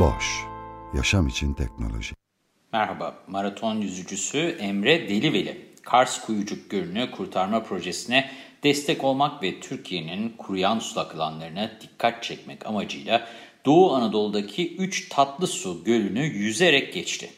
Boş, yaşam için teknoloji. Merhaba, maraton yüzücüsü Emre Deliveli, Kars Kuyucuk Gölü'nü kurtarma projesine destek olmak ve Türkiye'nin kuruyan sulak alanlarına dikkat çekmek amacıyla Doğu Anadolu'daki 3 tatlı su gölünü yüzerek geçti.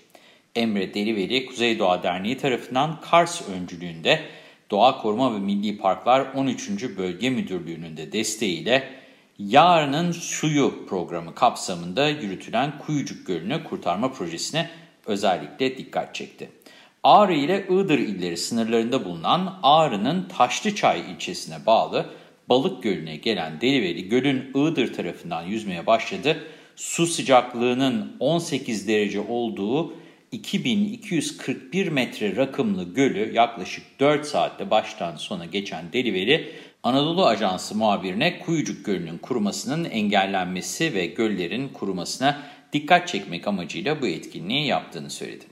Emre Deliveli, Kuzey Doğa Derneği tarafından Kars öncülüğünde Doğa Koruma ve Milli Parklar 13. Bölge Müdürlüğü'nün de desteğiyle Yarının Suyu programı kapsamında yürütülen Kuyucuk Gölü'nü kurtarma projesine özellikle dikkat çekti. Ağrı ile Iğdır illeri sınırlarında bulunan Ağrı'nın Taşlıçay ilçesine bağlı Balık Gölü'ne gelen Deliveli Göl'ün Iğdır tarafından yüzmeye başladı. Su sıcaklığının 18 derece olduğu 2241 metre rakımlı gölü yaklaşık 4 saatte baştan sona geçen Deliveli, Anadolu Ajansı muhabirine Kuyucuk Gölü'nün kurumasının engellenmesi ve göllerin kurumasına dikkat çekmek amacıyla bu etkinliği yaptığını söyledi.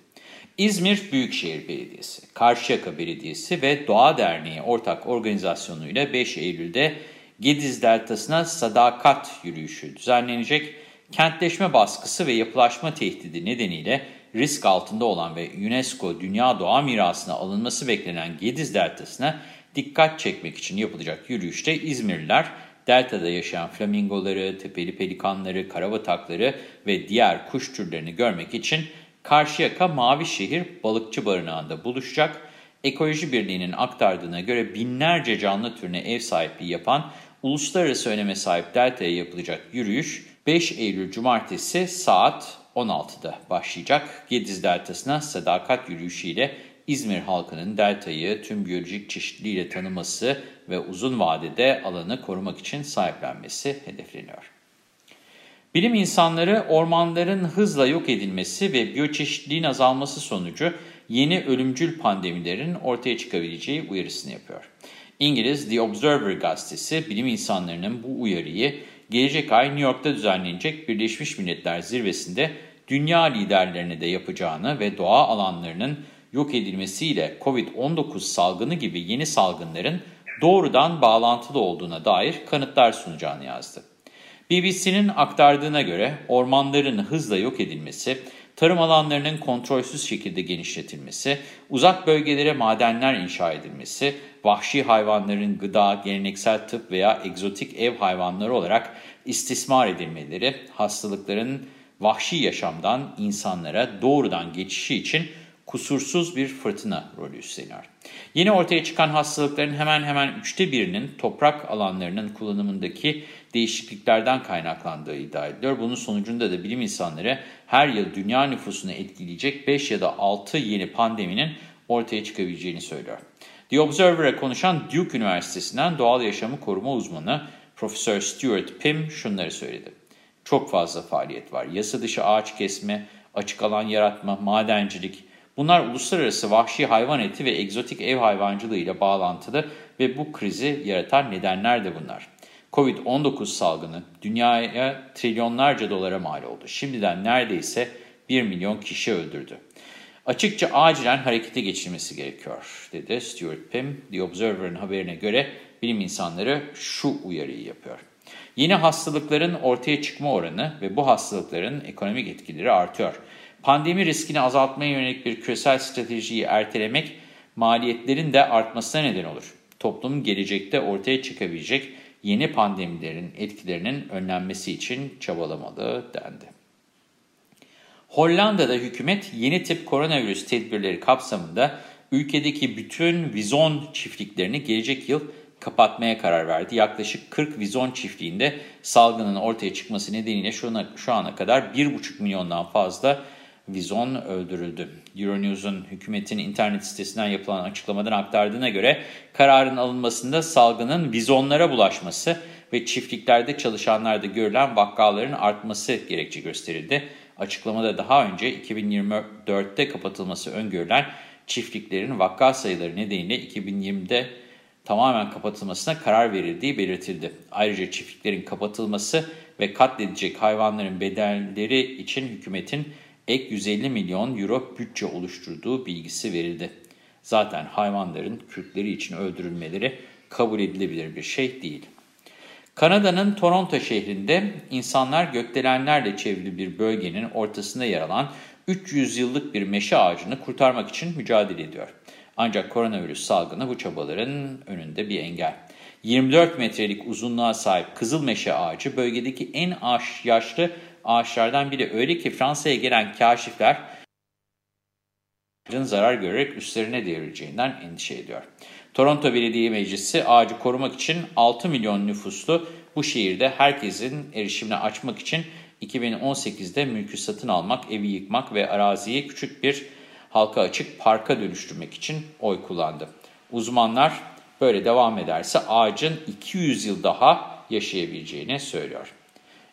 İzmir Büyükşehir Belediyesi, Karşıyaka Belediyesi ve Doğa Derneği ortak organizasyonuyla 5 Eylül'de Gediz Deltası'na sadakat yürüyüşü düzenlenecek. Kentleşme baskısı ve yapılaşma tehdidi nedeniyle risk altında olan ve UNESCO Dünya Doğa Mirası'na alınması beklenen Gediz Deltası'na dikkat çekmek için yapılacak yürüyüşte İzmirliler, Delta'da yaşayan flamingoları, tepeli pelikanları, karabatakları ve diğer kuş türlerini görmek için Karşıyaka Mavişehir Balıkçı Barınağı'nda buluşacak. Ekoloji Birliği'nin aktardığına göre binlerce canlı türüne ev sahipliği yapan uluslararası öneme sahip Delta'ya yapılacak yürüyüş 5 Eylül Cumartesi saat 16'da başlayacak. Gediz Deltası'na sadakat yürüyüşüyle İzmir halkının deltayı tüm biyolojik çeşitliliğiyle tanıması ve uzun vadede alanı korumak için sahiplenmesi hedefleniyor. Bilim insanları ormanların hızla yok edilmesi ve biyoçeşitliliğin azalması sonucu yeni ölümcül pandemilerin ortaya çıkabileceği uyarısını yapıyor. İngiliz The Observer gazetesi bilim insanlarının bu uyarıyı gelecek ay New York'ta düzenlenecek Birleşmiş Milletler Zirvesi'nde dünya liderlerine de yapacağını ve doğa alanlarının yok edilmesiyle COVID-19 salgını gibi yeni salgınların doğrudan bağlantılı olduğuna dair kanıtlar sunacağını yazdı. BBC'nin aktardığına göre ormanların hızla yok edilmesi, tarım alanlarının kontrolsüz şekilde genişletilmesi, uzak bölgelere madenler inşa edilmesi, vahşi hayvanların gıda, geleneksel tıp veya egzotik ev hayvanları olarak istismar edilmeleri, hastalıkların vahşi yaşamdan insanlara doğrudan geçişi için kusursuz bir fırtına rolü üstleniyor. Yeni ortaya çıkan hastalıkların hemen hemen üçte birinin toprak alanlarının kullanımındaki değişikliklerden kaynaklandığı iddia ediliyor. Bunun sonucunda da bilim insanları her yıl dünya nüfusunu etkileyecek 5 ya da 6 yeni pandeminin ortaya çıkabileceğini söylüyor. The Observer'a konuşan Duke Üniversitesi'nden doğal yaşamı koruma uzmanı Profesör Stuart Pym şunları söyledi. Çok fazla faaliyet var. Yasa dışı ağaç kesme, açık alan yaratma, madencilik, Bunlar uluslararası vahşi hayvan eti ve egzotik ev hayvancılığı ile bağlantılı ve bu krizi yaratan nedenler de bunlar. Covid-19 salgını dünyaya trilyonlarca dolara mal oldu. Şimdiden neredeyse 1 milyon kişi öldürdü. Açıkça acilen harekete geçilmesi gerekiyor, dedi Stuart Pym. The Observer'ın haberine göre bilim insanları şu uyarıyı yapıyor. Yeni hastalıkların ortaya çıkma oranı ve bu hastalıkların ekonomik etkileri artıyor. Pandemi riskini azaltmaya yönelik bir küresel stratejiyi ertelemek maliyetlerin de artmasına neden olur. Toplum gelecekte ortaya çıkabilecek yeni pandemilerin etkilerinin önlenmesi için çabalamalı dendi. Hollanda'da hükümet yeni tip koronavirüs tedbirleri kapsamında ülkedeki bütün vizon çiftliklerini gelecek yıl kapatmaya karar verdi. Yaklaşık 40 vizon çiftliğinde salgının ortaya çıkması nedeniyle şu ana, şu ana kadar 1,5 milyondan fazla Vizon öldürüldü. Euronews'un hükümetin internet sitesinden yapılan açıklamadan aktardığına göre kararın alınmasında salgının vizonlara bulaşması ve çiftliklerde çalışanlarda görülen vakaların artması gerekçe gösterildi. Açıklamada daha önce 2024'te kapatılması öngörülen çiftliklerin vaka sayıları nedeniyle 2020'de tamamen kapatılmasına karar verildiği belirtildi. Ayrıca çiftliklerin kapatılması ve katledecek hayvanların bedelleri için hükümetin ek 150 milyon euro bütçe oluşturduğu bilgisi verildi. Zaten hayvanların kürkleri için öldürülmeleri kabul edilebilir bir şey değil. Kanada'nın Toronto şehrinde insanlar gökdelenlerle çevrili bir bölgenin ortasında yer alan 300 yıllık bir meşe ağacını kurtarmak için mücadele ediyor. Ancak koronavirüs salgını bu çabaların önünde bir engel. 24 metrelik uzunluğa sahip kızıl meşe ağacı bölgedeki en yaşlı ağaçlardan biri. Öyle ki Fransa'ya gelen kaşifler zarar görerek üstlerine devrileceğinden endişe ediyor. Toronto Belediye Meclisi ağacı korumak için 6 milyon nüfuslu bu şehirde herkesin erişimini açmak için 2018'de mülkü satın almak, evi yıkmak ve araziyi küçük bir halka açık parka dönüştürmek için oy kullandı. Uzmanlar böyle devam ederse ağacın 200 yıl daha yaşayabileceğini söylüyor.